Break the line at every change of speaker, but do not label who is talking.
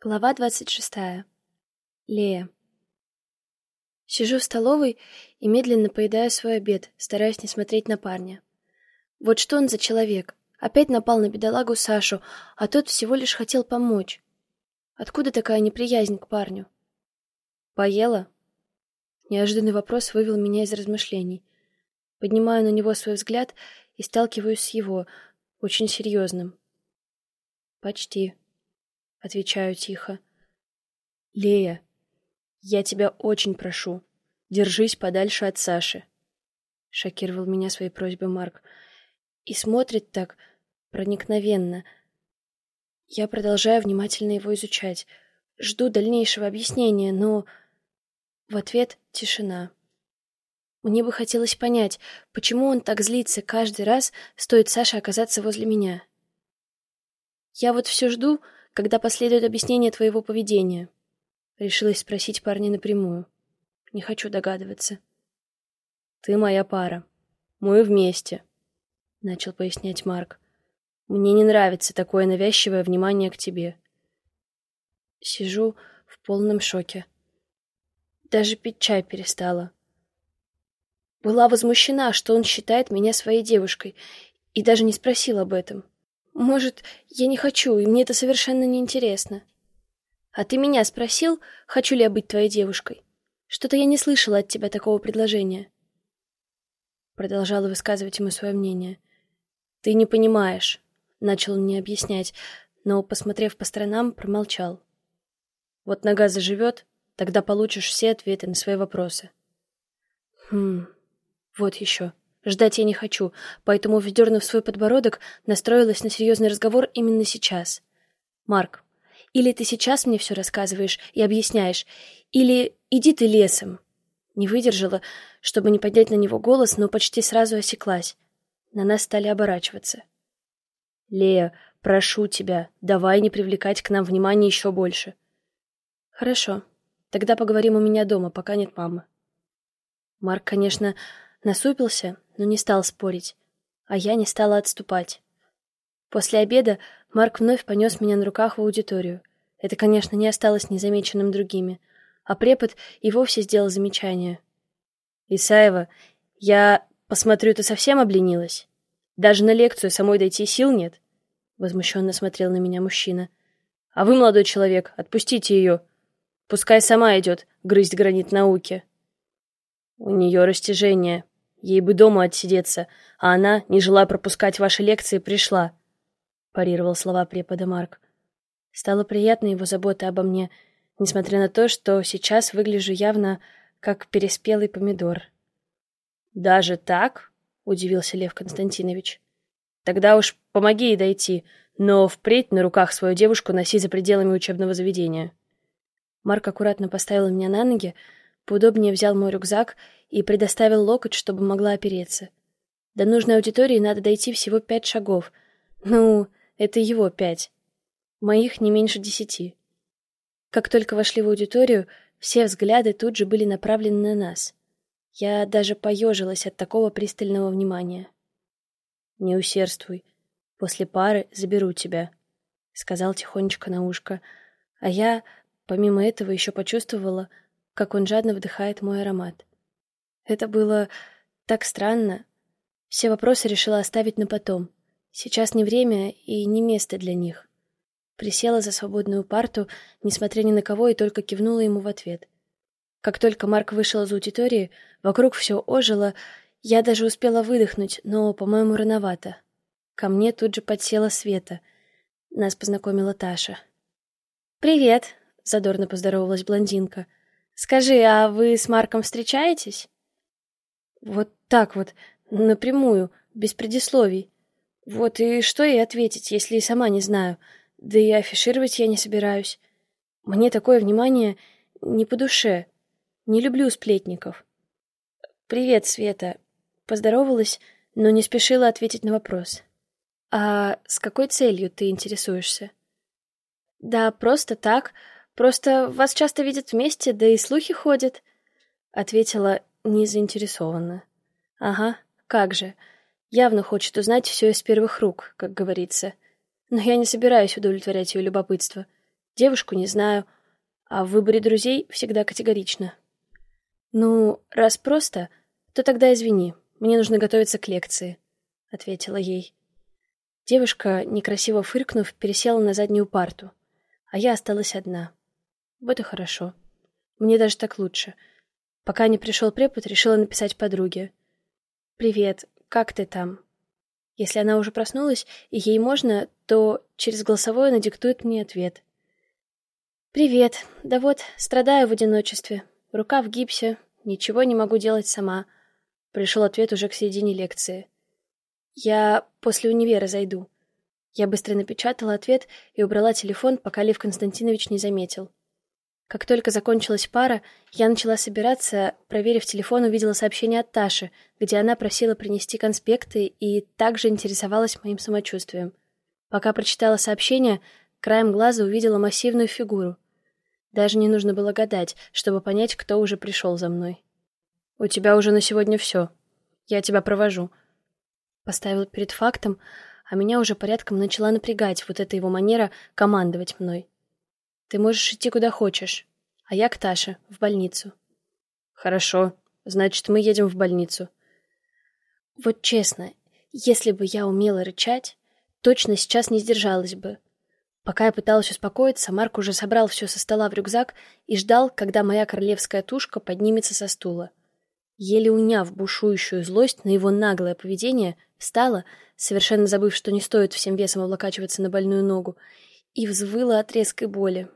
Глава двадцать шестая. Лея. Сижу в столовой и медленно поедаю свой обед, стараясь не смотреть на парня. Вот что он за человек. Опять напал на бедолагу Сашу, а тот всего лишь хотел помочь. Откуда такая неприязнь к парню? Поела? Неожиданный вопрос вывел меня из размышлений. Поднимаю на него свой взгляд и сталкиваюсь с его, очень серьезным. Почти. Отвечаю тихо. Лея, я тебя очень прошу, держись подальше от Саши. Шокировал меня своей просьбой Марк. И смотрит так проникновенно. Я продолжаю внимательно его изучать. Жду дальнейшего объяснения, но... В ответ тишина. Мне бы хотелось понять, почему он так злится каждый раз, стоит Саше оказаться возле меня. Я вот все жду, когда последует объяснение твоего поведения? Решилась спросить парня напрямую. Не хочу догадываться. Ты моя пара. Мы вместе, начал пояснять Марк. Мне не нравится такое навязчивое внимание к тебе. Сижу в полном шоке. Даже пить чай перестала. Была возмущена, что он считает меня своей девушкой, и даже не спросил об этом. Может, я не хочу, и мне это совершенно не интересно. А ты меня спросил, хочу ли я быть твоей девушкой? Что-то я не слышала от тебя такого предложения. Продолжала высказывать ему свое мнение. Ты не понимаешь, начал он мне объяснять, но, посмотрев по сторонам, промолчал. Вот нога заживет, тогда получишь все ответы на свои вопросы. Хм, вот еще. Ждать я не хочу, поэтому, вздернув свой подбородок, настроилась на серьезный разговор именно сейчас. «Марк, или ты сейчас мне все рассказываешь и объясняешь, или иди ты лесом». Не выдержала, чтобы не поднять на него голос, но почти сразу осеклась. На нас стали оборачиваться. «Лея, прошу тебя, давай не привлекать к нам внимания еще больше». «Хорошо. Тогда поговорим у меня дома, пока нет мамы». Марк, конечно, насупился, но не стал спорить, а я не стала отступать. После обеда Марк вновь понес меня на руках в аудиторию. Это, конечно, не осталось незамеченным другими, а препод и вовсе сделал замечание. «Исаева, я посмотрю, ты совсем обленилась? Даже на лекцию самой дойти сил нет?» Возмущенно смотрел на меня мужчина. «А вы, молодой человек, отпустите ее. Пускай сама идет грызть гранит науки». «У нее растяжение», Ей бы дома отсидеться, а она, не желая пропускать ваши лекции, пришла. Парировал слова препода Марк. Стало приятно его забота обо мне, несмотря на то, что сейчас выгляжу явно как переспелый помидор. «Даже так?» — удивился Лев Константинович. «Тогда уж помоги ей дойти, но впредь на руках свою девушку носи за пределами учебного заведения». Марк аккуратно поставил меня на ноги, поудобнее взял мой рюкзак и предоставил локоть, чтобы могла опереться. До нужной аудитории надо дойти всего пять шагов. Ну, это его пять. Моих не меньше десяти. Как только вошли в аудиторию, все взгляды тут же были направлены на нас. Я даже поежилась от такого пристального внимания. «Не усердствуй. После пары заберу тебя», — сказал тихонечко на ушко. А я, помимо этого, еще почувствовала, как он жадно вдыхает мой аромат. Это было так странно. Все вопросы решила оставить на потом. Сейчас не время и не место для них. Присела за свободную парту, несмотря ни на кого, и только кивнула ему в ответ. Как только Марк вышел из аудитории, вокруг все ожило, я даже успела выдохнуть, но, по-моему, рановато. Ко мне тут же подсела Света. Нас познакомила Таша. «Привет!» — задорно поздоровалась блондинка. «Скажи, а вы с Марком встречаетесь?» Вот так вот, напрямую, без предисловий. Вот и что ей ответить, если и сама не знаю. Да и афишировать я не собираюсь. Мне такое внимание не по душе. Не люблю сплетников. «Привет, Света». Поздоровалась, но не спешила ответить на вопрос. «А с какой целью ты интересуешься?» «Да, просто так. Просто вас часто видят вместе, да и слухи ходят», — ответила не заинтересована. Ага, как же. Явно хочет узнать все из первых рук, как говорится. Но я не собираюсь удовлетворять ее любопытство. Девушку не знаю, а в выборе друзей всегда категорично. Ну, раз просто, то тогда извини, мне нужно готовиться к лекции, — ответила ей. Девушка, некрасиво фыркнув, пересела на заднюю парту, а я осталась одна. Вот и хорошо. Мне даже так лучше. Пока не пришел препод, решила написать подруге. «Привет, как ты там?» Если она уже проснулась, и ей можно, то через голосовое она диктует мне ответ. «Привет. Да вот, страдаю в одиночестве. Рука в гипсе. Ничего не могу делать сама». Пришел ответ уже к середине лекции. «Я после универа зайду». Я быстро напечатала ответ и убрала телефон, пока Лев Константинович не заметил. Как только закончилась пара, я начала собираться, проверив телефон, увидела сообщение от Таши, где она просила принести конспекты и также интересовалась моим самочувствием. Пока прочитала сообщение, краем глаза увидела массивную фигуру. Даже не нужно было гадать, чтобы понять, кто уже пришел за мной. «У тебя уже на сегодня все. Я тебя провожу». Поставил перед фактом, а меня уже порядком начала напрягать вот эта его манера командовать мной. Ты можешь идти куда хочешь, а я к Таше, в больницу. Хорошо, значит, мы едем в больницу. Вот честно, если бы я умела рычать, точно сейчас не сдержалась бы. Пока я пыталась успокоиться, Марк уже собрал все со стола в рюкзак и ждал, когда моя королевская тушка поднимется со стула. Еле уняв бушующую злость на его наглое поведение, встала, совершенно забыв, что не стоит всем весом облокачиваться на больную ногу, и взвыла от резкой боли,